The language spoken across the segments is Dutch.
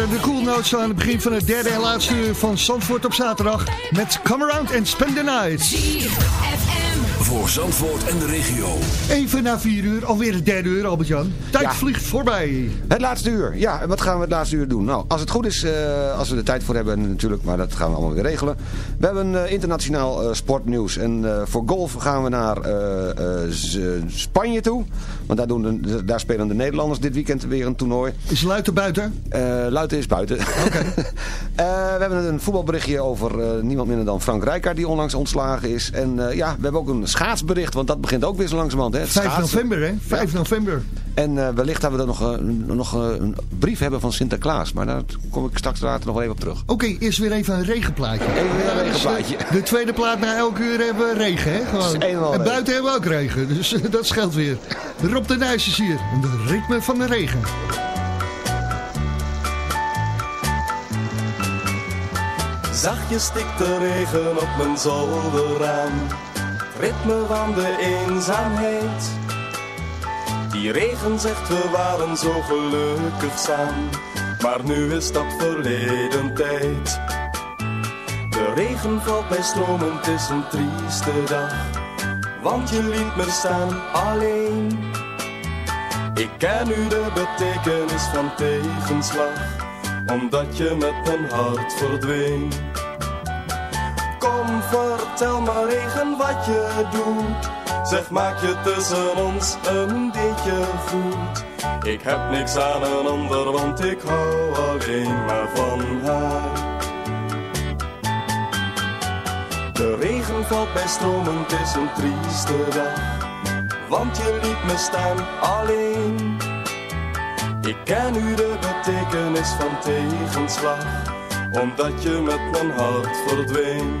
Waren de cool notes aan het begin van het derde en laatste uur van Zandvoort op zaterdag. Met Come Around and Spend the Night. Voor Zandvoort en de regio. Even na vier uur, alweer het derde uur, Albert-Jan. Tijd Ja. vliegt voorbij. Het laatste uur. Ja, en wat gaan we het laatste uur doen? Nou, als het goed is, eh, als we er tijd voor hebben natuurlijk, maar dat gaan we allemaal weer regelen. We hebben eh, internationaal eh, sportnieuws. En eh, voor golf gaan we naar eh, eh, Spanje toe. Want daar, doen de, daar spelen de Nederlanders dit weekend weer een toernooi. Is Luiten buiten? Eh Luiten is buiten. Eh, we hebben een voetbalberichtje over eh, niemand minder dan Frank Rijkaard die onlangs ontslagen is. En ja, we hebben ook een schaatsbericht, want dat begint ook weer zo langzamerhand. Hè? Het 5 schaatsen. november, hè? 5 november. En wellicht hebben we dan nog, nog een brief hebben van Sinterklaas. Maar daar kom ik straks later nog wel even op terug. Oké, eerst weer even een regenplaatje. Even weer een regenplaatje. De tweede plaat na elke uur hebben we regen, hè? Gewoon. en buiten hebben we ook regen, dus dat scheelt weer. Rob de Nijs is hier. En de ritme van de regen. Zachtjes stikt de regen op mijn zolderraam. Ritme van de eenzaamheid. Die regen zegt we waren zo gelukkig samen. Maar nu is dat verleden tijd. De regen valt bij stromen, het is een trieste dag. Want je liet me staan alleen. Ik ken nu de betekenis van tegenslag omdat je met mijn hart verdween. Kom, vertel me regen wat je doet. Zeg, maak je tussen ons een beetje goed. Ik heb niks aan een ander, want ik hou alleen maar van haar. De regen valt bij stromen, het is een trieste dag. Want je liet me staan alleen. Ik ken nu de betekenis van tegenslag, omdat je met mijn hart verdween.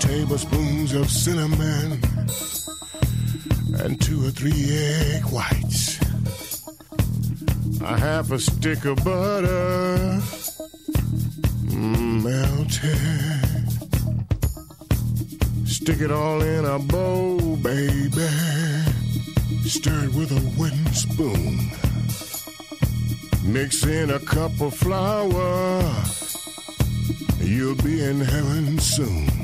Tablespoons of cinnamon and two or three egg whites a half a stick of butter melted. Stick it all in a bowl, baby. Stir it with a wooden spoon. Mix in a cup of flour. You'll be in heaven soon.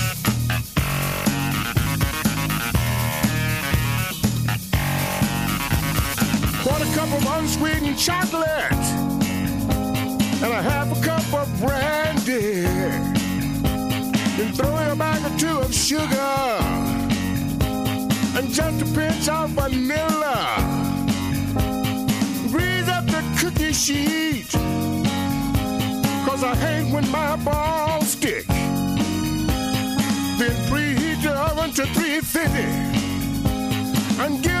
Quarter cup of unsweetened chocolate and a half a cup of brandy. Then throw in a bag or two of sugar and just a pinch of vanilla. Grease up the cookie sheet, cause I hate when my balls stick. one to three fifty and give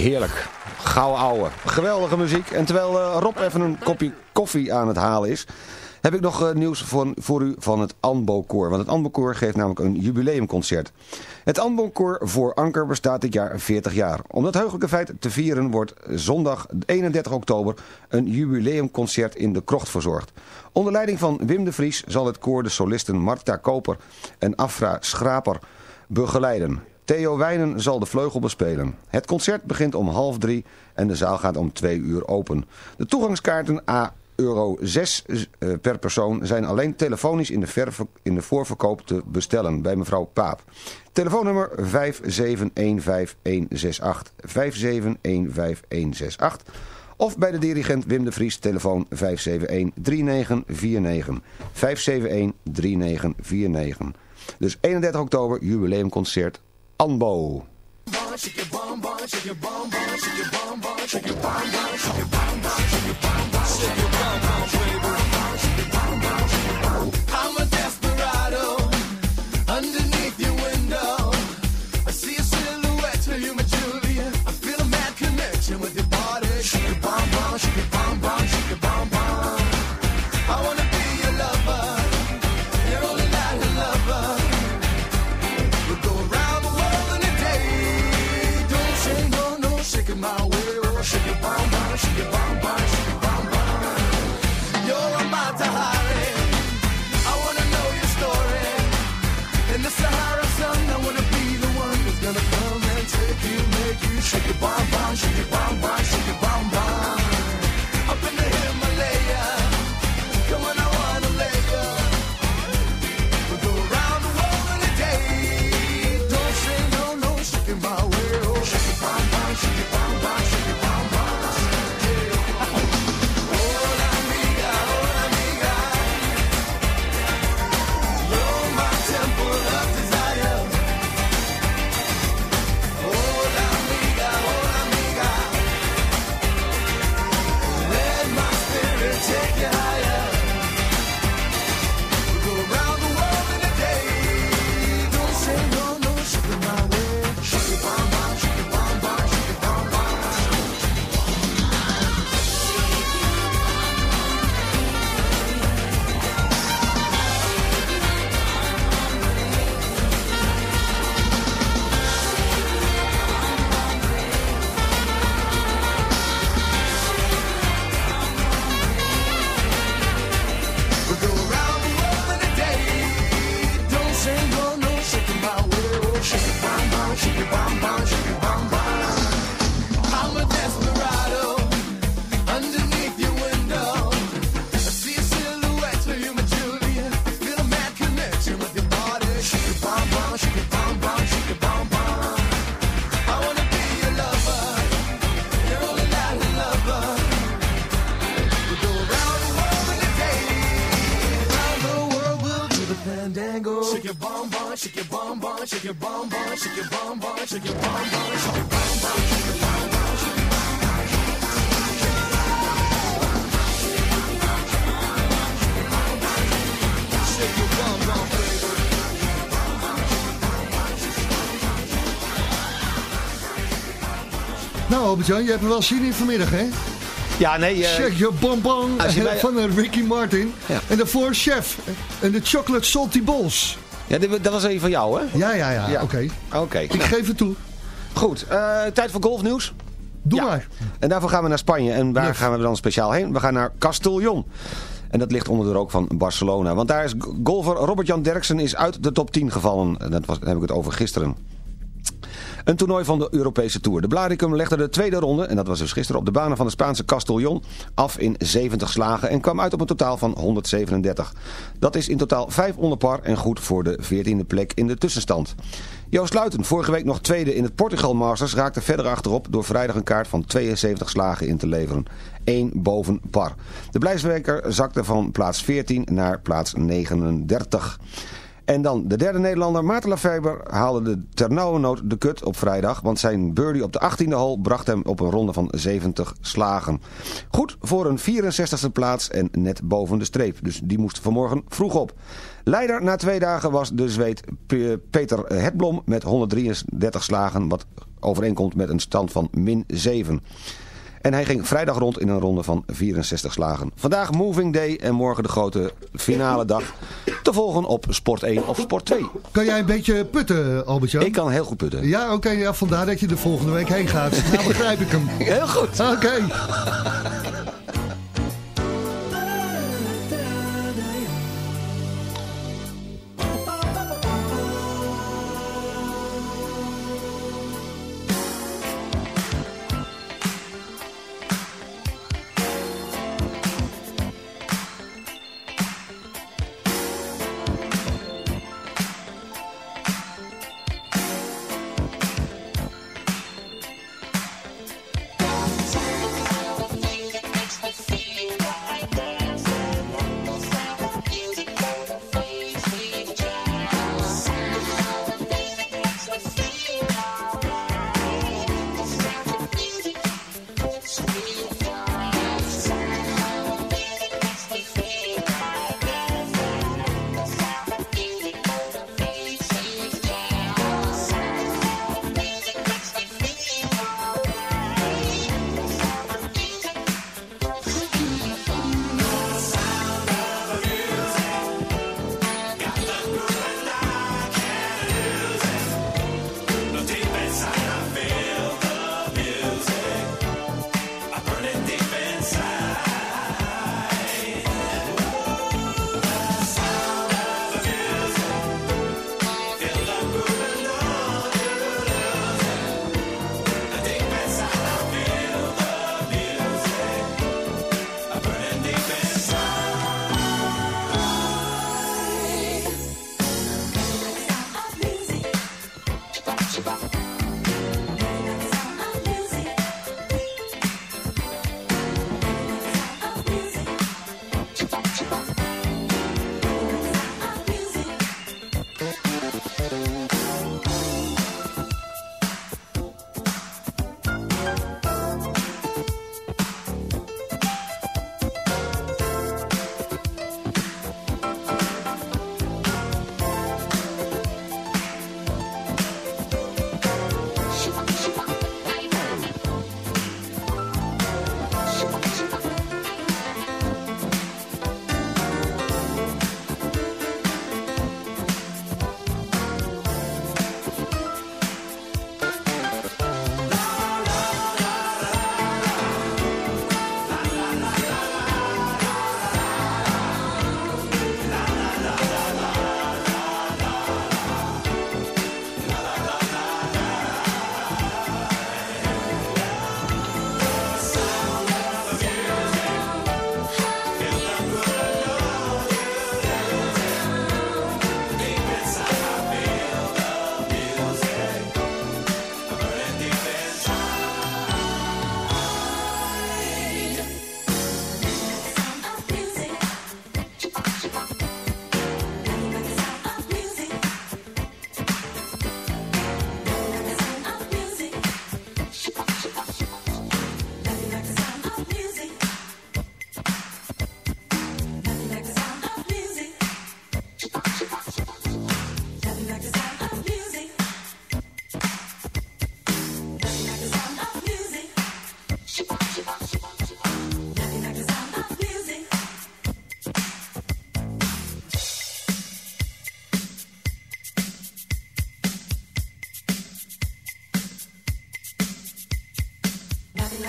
Heerlijk. Gauw ouwe. Geweldige muziek. En terwijl eh, Rob even een kopje koffie aan het halen is... heb ik nog eh, nieuws voor, voor u van het Anbo-koor. Want het Anbo-koor geeft namelijk een jubileumconcert. Het Anbo-koor voor Anker bestaat dit jaar 40 jaar. Om dat heugelijke feit te vieren wordt zondag 31 oktober... een jubileumconcert in de krocht verzorgd. Onder leiding van Wim de Vries zal het koor de solisten Marta Koper en Afra Schraper begeleiden. Theo Wijnen zal de vleugel bespelen. Het concert begint om half drie en de zaal gaat om twee uur open. De toegangskaarten A euro 6 eh, per persoon zijn alleen telefonisch in de, in de voorverkoop te bestellen bij mevrouw Paap. Telefoonnummer 5715168. 5715168. Of bij de dirigent Wim de Vries, telefoon 571-3949. 571-3949. Dus 31 oktober, jubileumconcert Anbo. Shake your bum bum, shake your bum bum, shake your bum bum, shake your bum bum, shake your bum bum, shake your bum bum, shake your Shake your bum bum, baby. Nou, Albert-Jan, je hebt er wel zin in vanmiddag, hè? Ja, nee... eh, Check bonbon je bij- van eh, Ricky Martin. Ja. En daarvoor Chef. En de Chocolate Salty Balls. Ja, dit- dat was een van jou, hè? Ja, ja, ja, Ja. oké. Oké. Ik nou, geef het toe. goed, eh, tijd voor golfnieuws. Doe Ja. maar. En daarvoor gaan we naar Spanje. En waar Yes. gaan we dan speciaal heen? We gaan naar Castellón. En dat ligt onder de rook van Barcelona. Want daar is golfer Robert-Jan Derksen is uit de top 10 gevallen. En dat was, dan heb ik het over gisteren. Een toernooi van de Europese Tour. De Blaricum legde de tweede ronde, en dat was dus gisteren op de banen van de Spaanse Castellón, af in 70 slagen en kwam uit op een totaal van 137. Dat is in totaal 5 onder par en goed voor de 14e plek in de tussenstand. Joost Luiten, vorige week nog tweede in het Portugal Masters, raakte verder achterop door vrijdag een kaart van 72 slagen in te leveren. 1 boven par. De blijfswerker zakte van plaats 14 naar plaats 39. En dan de derde Nederlander, Maarten Lafeber, haalde de ternauwernood de kut op vrijdag. Want zijn birdie op de 18e hole bracht hem op een ronde van 70 slagen. Goed voor een 64e plaats en net boven de streep. Dus die moest vanmorgen vroeg op. Leider na twee dagen was de Zweed Peter Hetblom met 133 slagen. Wat overeenkomt met een stand van min 7. En hij ging vrijdag rond in een ronde van 64 slagen. Vandaag Moving Day en morgen de grote finale dag. Te volgen op Sport 1 of Sport 2. Kan jij een beetje putten, Albert-Jan? Ik kan heel goed putten. Ja, oké. ja, vandaar dat je de volgende week heen gaat. Nou begrijp ik hem. Heel goed. Oké.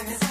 Cause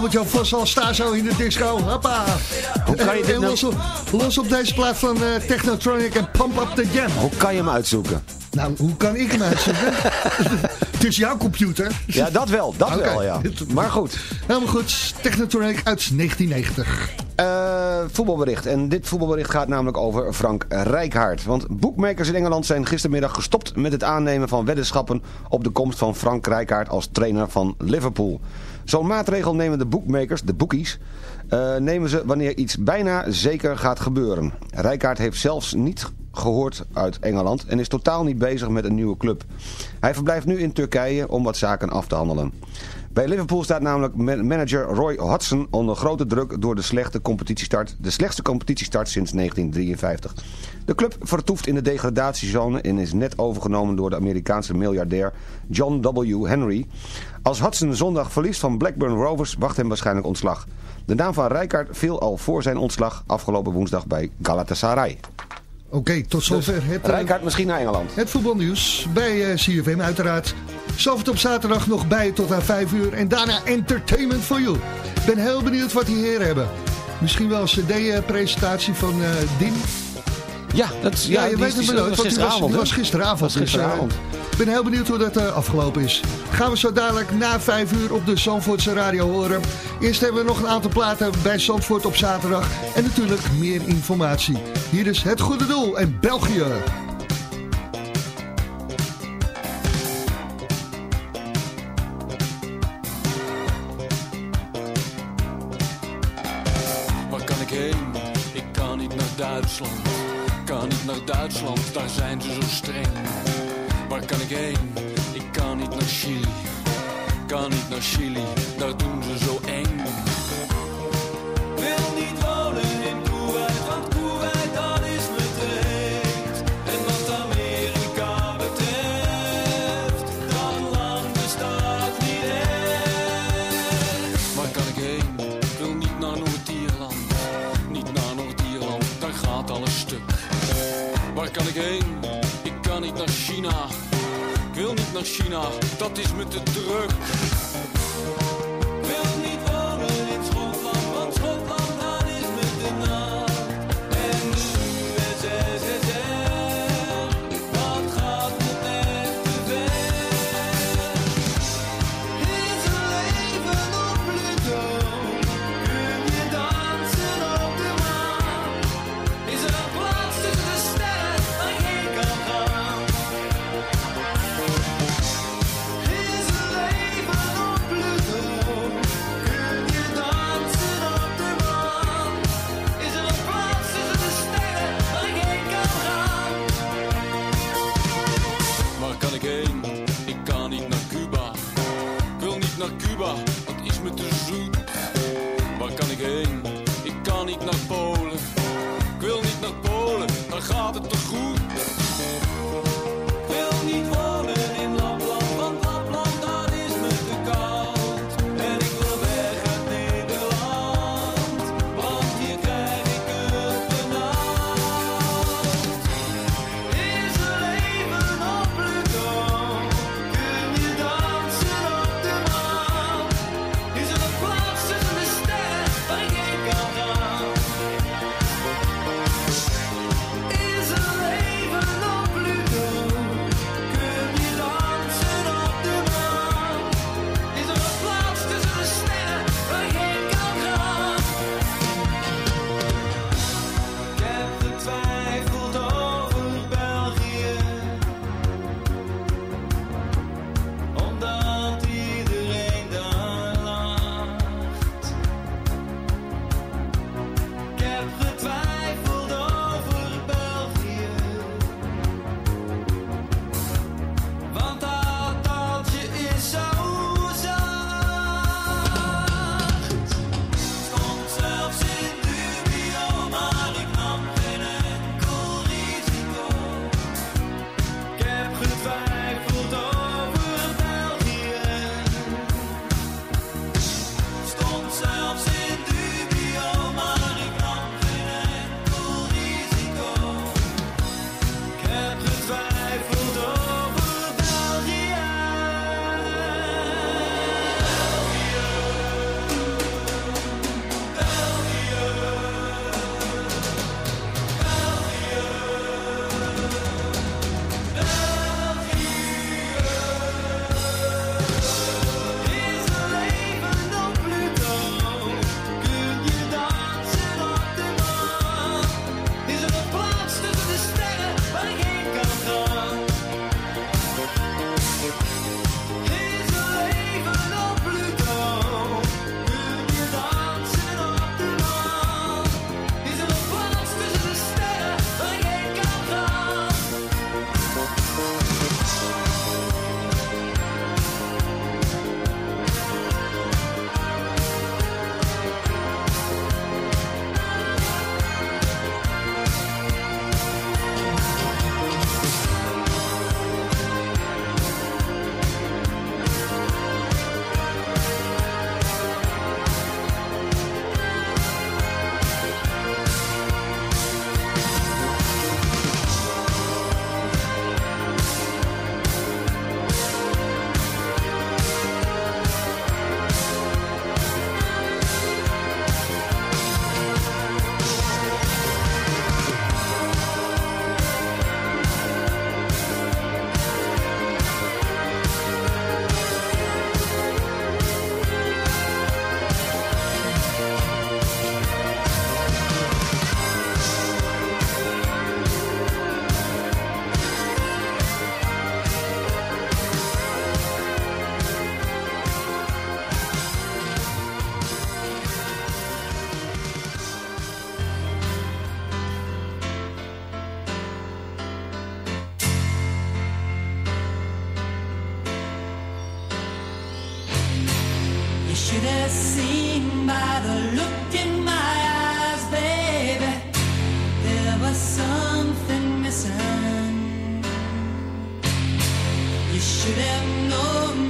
Albert-Jan Vos al staan zo in de disco. Hoppa. Hoe kan je dit en nou- los, op, los op deze plaat van eh, Technotronic en Pump Up The Jam. Hoe kan je hem uitzoeken? Nou, hoe kan ik hem uitzoeken? Het is jouw computer. Ja, dat wel. Dat wel, ja. Maar goed. Helemaal goed. Technotronic uit 1990. Eh, voetbalbericht. En dit voetbalbericht gaat namelijk over Frank Rijkaard. Want boekmakers in Engeland zijn gistermiddag gestopt met het aannemen van weddenschappen op de komst van Frank Rijkaard als trainer van Liverpool. Zo'n maatregel nemen de boekmakers, de bookies, eh, nemen ze wanneer iets bijna zeker gaat gebeuren. Rijkaard heeft zelfs niet gehoord uit Engeland en is totaal niet bezig met een nieuwe club. Hij verblijft nu in Turkije om wat zaken af te handelen. Bij Liverpool staat namelijk man- manager Roy Hodgson onder grote druk door de slechte competitiestart, de slechtste competitiestart sinds 1953. De club vertoeft in de degradatiezone en is net overgenomen door de Amerikaanse miljardair John W. Henry. Als Hudson zondag verliest van Blackburn Rovers wacht hem waarschijnlijk ontslag. De naam van Rijkaard viel al voor zijn ontslag afgelopen woensdag bij Galatasaray. Oké, tot zover het, eh, Rijkaard misschien naar Engeland. het voetbalnieuws bij eh, CFM uiteraard. Zalvert op zaterdag nog bij tot aan 5 uur. En daarna entertainment for you. Ik ben heel benieuwd wat die heren hebben. Misschien wel een cd-presentatie van eh Dien. Ja, dat, Ja, je die- weet het wel. was want was, gisteravond. was gisteravond. Dus, eh, gisteravond. Ik ben heel benieuwd hoe dat eh, afgelopen is. Gaan we zo dadelijk na 5 uur op de Zandvoortse radio horen. Eerst hebben we nog een aantal platen bij Zandvoort op zaterdag. En natuurlijk meer informatie. Hier is Het Goede Doel en België. Waar kan ik heen? Ik kan niet naar Duitsland. Duitsland, daar zijn ze zo streng. Waar kan ik heen? China, dat is me te druk. Is me te zoet. Waar kan ik heen? Ik kan niet naar Polen. Ik wil niet naar Polen, daar gaat het te goed. should have seen by the look in my eyes, baby. There was something missing. You should have known.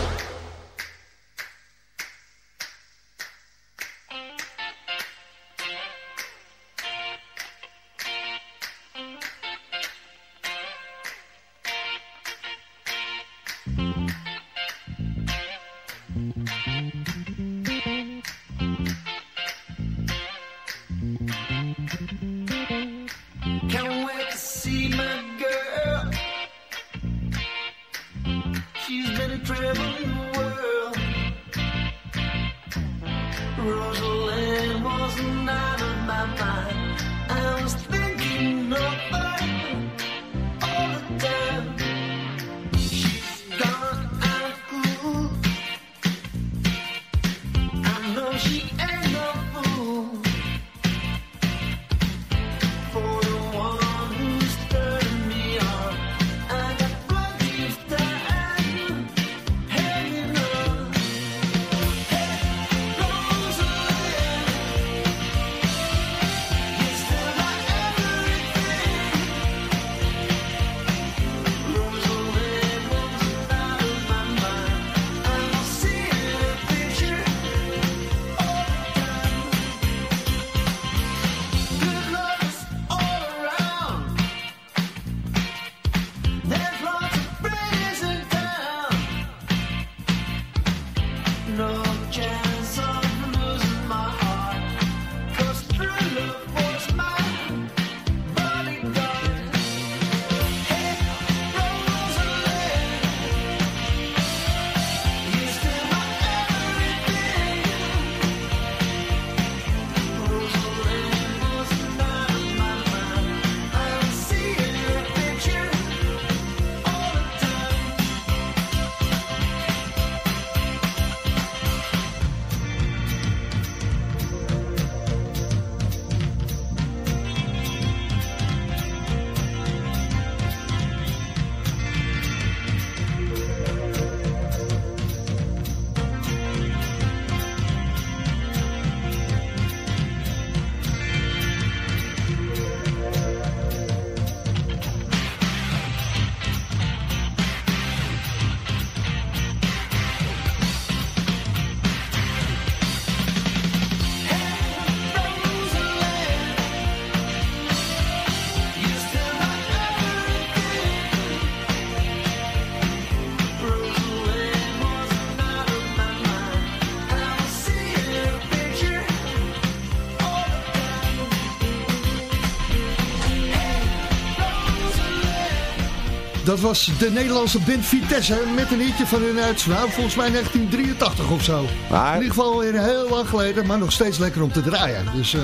Dat was de Nederlandse band Vitesse met een hitje van hun uit, nou, volgens mij 1983 of zo. Maar- In ieder geval weer heel lang geleden, maar nog steeds lekker om te draaien. Dus eh,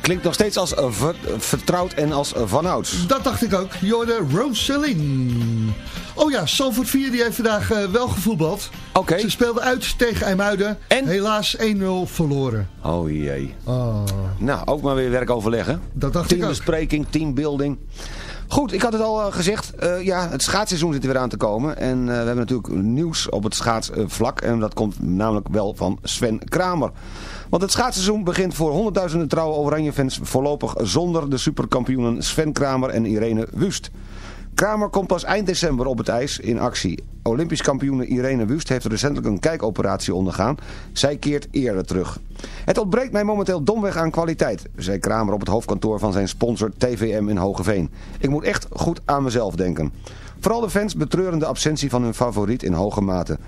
Klinkt nog steeds als eh, ver- vertrouwd en als eh, vanouds. dat dacht ik ook. Jorde Roseline. Oh ja, Sanford 4 die heeft vandaag wel gevoetbald. Oké. Ze speelden uit tegen IJmuiden. En? Helaas 1-0 verloren. Oh jee. Oh, Nou, ook maar weer werk overleggen. dat dacht ik ook. Teambespreking, teambuilding. Goed, ik had het al eh, gezegd. eh, ja, het schaatsseizoen zit er weer aan te komen. En eh, we hebben natuurlijk nieuws op het schaatsvlak. En dat komt namelijk wel van Sven Kramer. Want het schaatsseizoen begint voor honderdduizenden trouwe Oranje-fans voorlopig zonder de superkampioenen Sven Kramer en Irene Wust. Kramer komt pas eind december op het ijs in actie. Olympisch kampioene Irene Wust heeft recentelijk een kijkoperatie ondergaan. Zij keert eerder terug. Het ontbreekt mij momenteel domweg aan kwaliteit, zei Kramer op het hoofdkantoor van zijn sponsor TVM in Hogeveen. Ik moet echt goed aan mezelf denken. Vooral de fans betreuren de absentie van hun favoriet in hoge mate.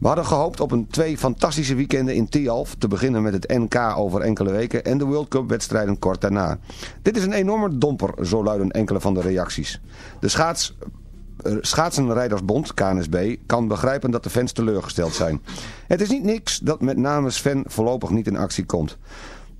We hadden gehoopt op een twee fantastische weekenden in Tialf, te beginnen met het NK over enkele weken en de World Cup wedstrijden kort daarna. Dit is een enorme domper, zo luiden enkele van de reacties. De schaats... eh, Schaatsenrijdersbond, KNSB, kan begrijpen dat de fans teleurgesteld zijn. Het is niet niks dat met name Sven voorlopig niet in actie komt.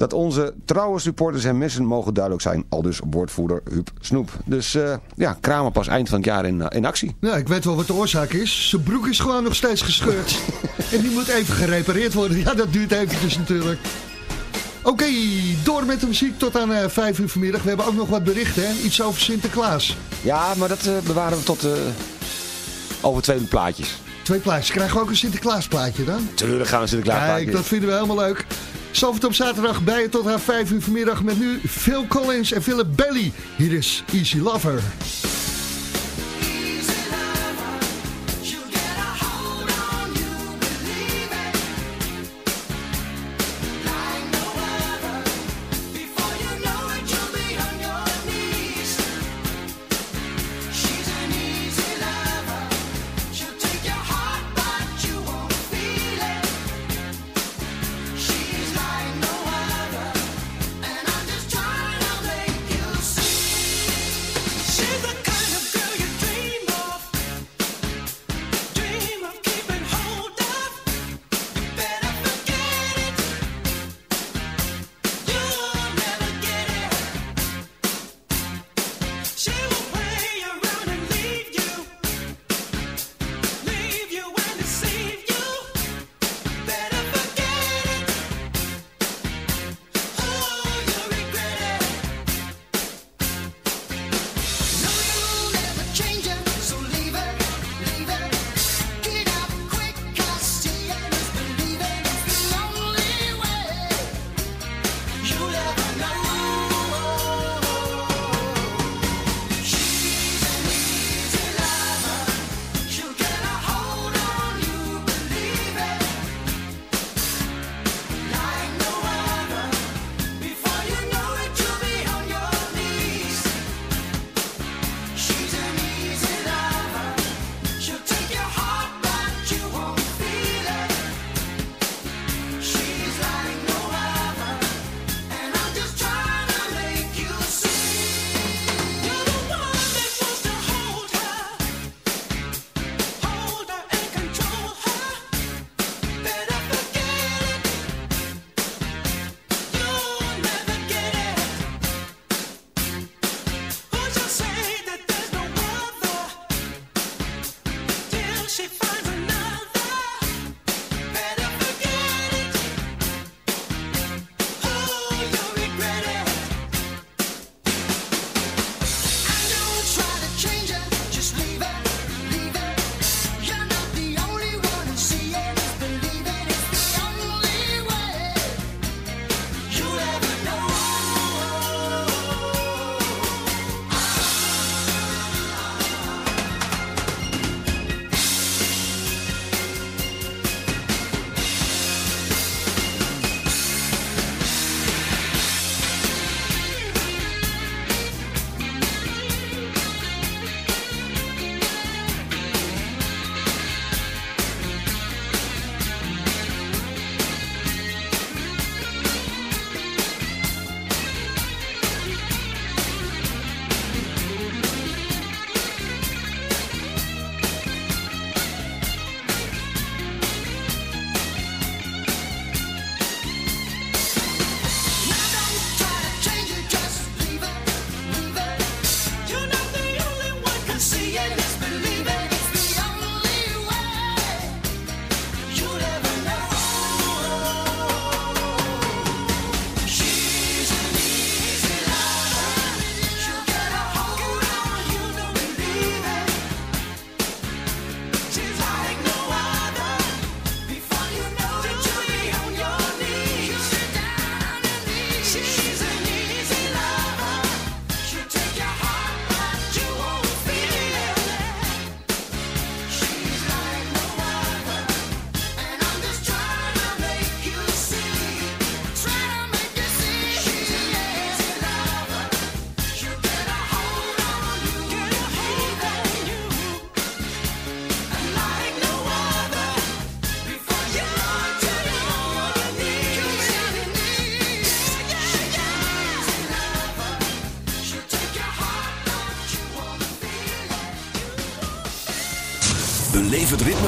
Dat onze trouwe supporters hem missen mogen duidelijk zijn. Al dus woordvoerder Huub Snoep. Dus eh, ja, Kramer pas eind van het jaar in, eh, in actie. Ja, ik weet wel wat de oorzaak is. Zijn broek is gewoon nog steeds gescheurd. en die moet even gerepareerd worden. Ja, dat duurt eventjes natuurlijk. Oké, door met de muziek tot aan eh 5 uur vanmiddag. We hebben ook nog wat berichten, hè? Iets over Sinterklaas. Ja, maar dat bewaren we tot over twee plaatjes. Twee plaatjes. Krijgen we ook een Sinterklaas plaatje dan? Tuurlijk gaan we Sinterklaas Kijk, plaatjes. dat vinden we helemaal leuk. Zalvert op zaterdag bij je tot aan 5 uur vanmiddag met nu Phil Collins en Philip Belly. Hier is Easy Lover.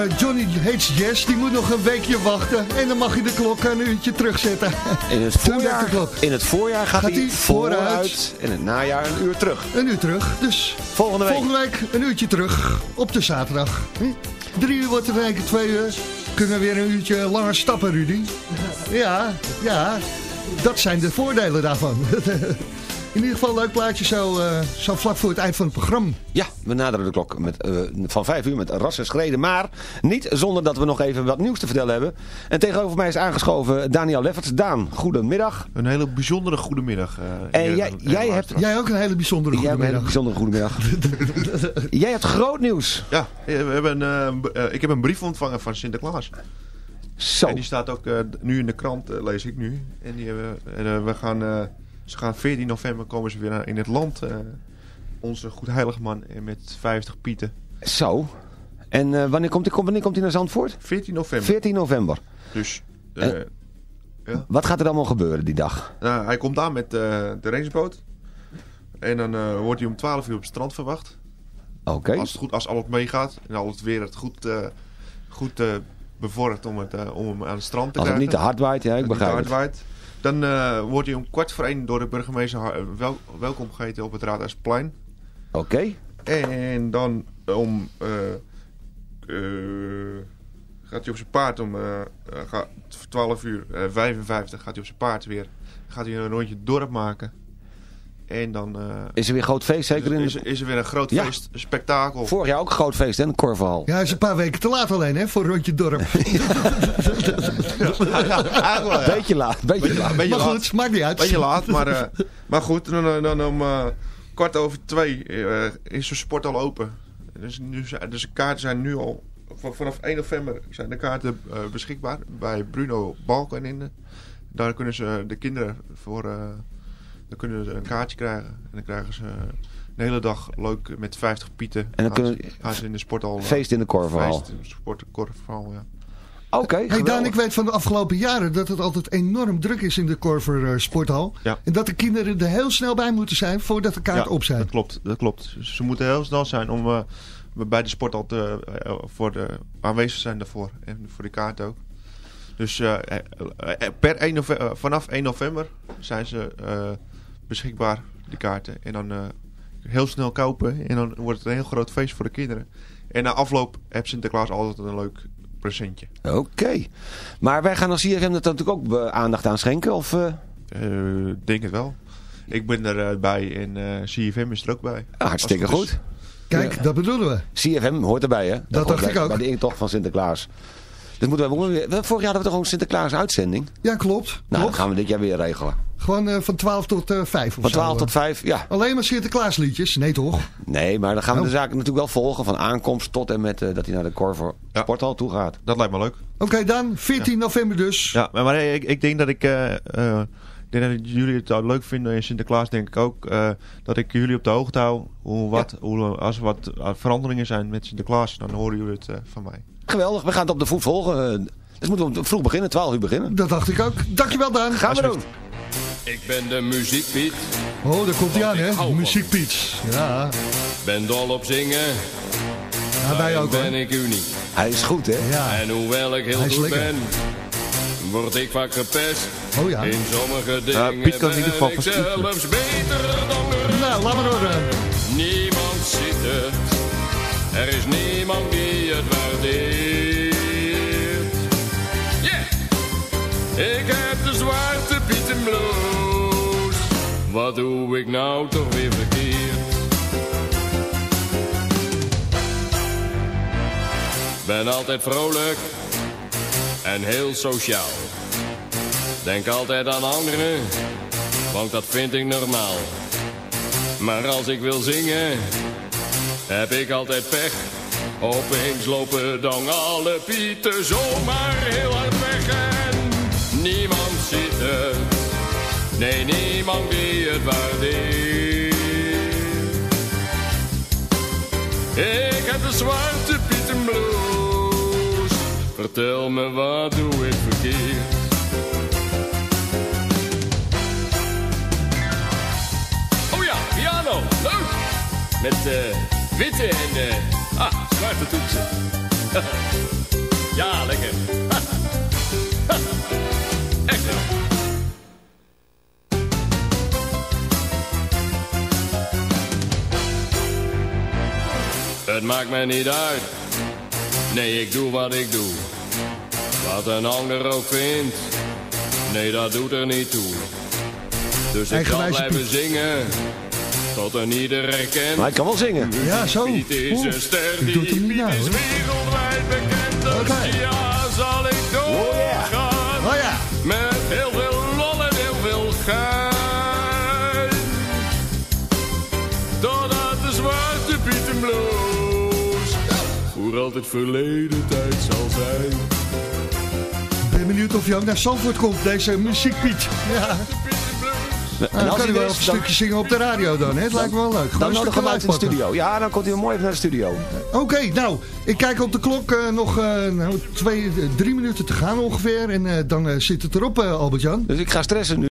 Arme Johnny Hates Jazz, die moet nog een weekje wachten. En dan mag je de klok een uurtje terugzetten. In het voorjaar, in het voorjaar gaat, Gaat hij vooruit. vooruit. En in het najaar een uur terug. Een uur terug. Dus Volgende week. volgende week een uurtje terug op de zaterdag. Hm? Drie uur wordt er één keer twee uur. Kunnen we weer een uurtje langer stappen, Rudy. Ja, ja. Dat zijn de voordelen daarvan. In ieder geval een leuk plaatje zo, eh, zo vlak voor het eind van het programma. Ja, we naderen de klok met, eh, van 5 uur met rassen schreden. Maar niet zonder dat we nog even wat nieuws te vertellen hebben. En tegenover mij is aangeschoven Daniel Lefferts. Daan, goedemiddag. Een hele bijzondere goedemiddag. eh, En jij, jij hebt... Jij ook een hele bijzondere goedemiddag. bijzondere goedemiddag. jij hebt groot nieuws. Ja, we hebben, ik heb een brief ontvangen van Sinterklaas. Zo. En die staat ook eh, nu in de krant, lees ik nu. En, die hebben, en we gaan, eh, ze gaan 14 november komen ze weer in het land. eh, onze goedheilige man eh, met 50 pieten. Zo. En eh, wanneer, komt hij, wanneer komt hij naar Zandvoort? 14 november. 14 november. Dus Ja. Wat gaat er allemaal gebeuren die dag? Nou, hij komt aan met de raceboot. En dan wordt hij om 12 uur op het strand verwacht. Oké. Als, het goed, als alles meegaat en al het weer het goed, eh goed bevordert om, het, om hem aan het strand te Als het krijgen. niet te hard waait, ja, ik Als het niet te begrijp hard waait. Dan eh, wordt hij om kwart voor één door de burgemeester wel, welkom geheten op het Raadhuisplein. Oké. En dan om... eh, eh, gaat hij op zijn paard om gaat 12 uur eh, 55 gaat hij op zijn paard weer. Gaat hij een rondje dorp maken. En dan eh, Is er weer groot feest, zeker in is, de... is er weer een groot Ja. feest, een spektakel. Vorig jaar ook een groot feest, hè, in Korverhal. Ja, hij is een paar weken te laat alleen, hè, voor Rondje Dorp. Ja. Beetje laat, beetje laat. Beetje maar laat. goed, maakt niet uit. Beetje laat, maar, eh, maar goed, dan, dan, dan om eh, kwart over twee eh, is de sport al open. Dus, nu, zijn- dus de kaarten zijn nu al, van- vanaf 1 november zijn de kaarten eh, beschikbaar bij Bruno Balkeninde. Daar kunnen ze de kinderen voor, eh, dan kunnen ze een kaartje krijgen. En dan krijgen ze een hele dag leuk met 50 pieten. En dan Gaan kunnen- ze- gaan ze in de sporthal. eh, Feest in de Korverhal. Feest in de sportkorfhal, ja. Oké, Hey Dan, ik weet van de afgelopen jaren dat het altijd enorm druk is in de Korver eh, Sporthal. Ja. En dat de kinderen er heel snel bij moeten zijn voordat de kaart Ja, op zijn. Dat klopt, dat klopt. Ze moeten heel snel zijn om eh, bij de sport al te, eh, voor de, aanwezig zijn daarvoor. En voor de kaart ook. Dus eh, eh, eh, per 1 nove- eh, vanaf 1 november zijn ze eh, beschikbaar, de kaarten. En dan eh, heel snel kopen. En dan wordt het een heel groot feest voor de kinderen. En na afloop heeft Sinterklaas altijd een leuk presentje. Oké. Maar wij gaan als CFM er natuurlijk ook eh, aandacht aan schenken, of... eh? Eh, denk het wel. Ik ben erbij en eh CFM is er ook bij. Ah, hartstikke goed. Kijk, dat bedoelen we. CFM hoort erbij, hè? Dat hoort dacht bij, ik ook. Bij de intocht van Sinterklaas. Dus moeten wij, we- vorig jaar hadden we toch gewoon een Sinterklaas-uitzending? Ja, klopt. Nou, klopt. dat gaan we dit jaar weer regelen. Gewoon eh, van 12 tot eh 5 of Van zo, 12 eh. tot 5, ja. Alleen maar Sinterklaasliedjes? Nee toch? Nee, maar dan gaan we Oh. de zaken natuurlijk wel volgen. Van aankomst tot en met dat hij naar de Corver Ja. Sporthal toe gaat. Dat lijkt me leuk. Oké dan, 14 november dus. Ja, maar, maar ik, ik denk dat ik... eh, eh, ik denk dat jullie het ook leuk vinden en Sinterklaas denk ik ook. eh, dat ik jullie op de hoogte hou. Hoe, wat, hoe, als er wat veranderingen zijn met Sinterklaas, dan horen jullie het eh, van mij. Geweldig, we gaan het op de voet volgen. Eh, Dus moeten we vroeg beginnen, 12 uur beginnen. Dat dacht ik ook. Dankjewel Daan. Gaan we doen. Ik ben de muziekpiet, Oh, daar komt hij aan hè. van. Muziekpiets. Ja, ben dol op zingen, ja wij daarin ook ben hoor. ik uniek. Hij is goed, hè? Ja. En hoewel ik heel Hij is goed lekker. ben, word ik vaak gepest. Oh ja. In sommige dingen Piet kan in ieder geval ben ik zelfs beter dan de. Nou, laat maar horen. Niemand ziet het, er is niemand die het waardeert. Yeah! Ik heb de zwarte Pieten blues. Wat doe ik nou toch weer verkeerd? Ben altijd vrolijk en heel sociaal. Denk altijd aan anderen, want dat vind ik normaal. Maar als ik wil zingen, heb ik altijd pech. Opeens lopen dan alle pieten zomaar heel hard weg. En niemand ziet het, nee niemand die het waardeert. Ik heb de zwarte pieten blues. Vertel me wat doe ik verkeerd. Oh ja, piano. Leuk. Met eh, witte en ah, zwarte toetsen. ja, lekker. Echt wel. Het maakt mij niet uit. Nee, ik doe wat ik doe. Wat een ander ook vindt. Nee, dat doet er niet toe. Dus ik zal blijven zingen. Tot een ieder herkent. Maar hij kan wel zingen. Ja, zo. Piet is een ster ik die doe het hem niet Piet na, is wereldwijd bekend. Dus Oké. ja, zal ik doorgaan. Oh ja. Met heel veel lol en heel veel gein. Totdat de zwarte Pieten blues voor altijd verleden tijd zal zijn. Ik ben benieuwd of je ook naar Zandvoort komt, deze muziekpiet. Ja. Blues. Nou, dan kan hij wel een dan- stukje zingen op de radio dan, hè? Het lijkt me wel leuk. Gewoon Dan we hem uit in de studio. Ja, dan komt hij mooi even naar de studio. Oké, nou, ik kijk op de klok. eh, nog eh, nou, twee, eh, drie minuten te gaan ongeveer. En eh, dan eh, zit het erop, eh, Albert-Jan. Dus ik ga stressen nu.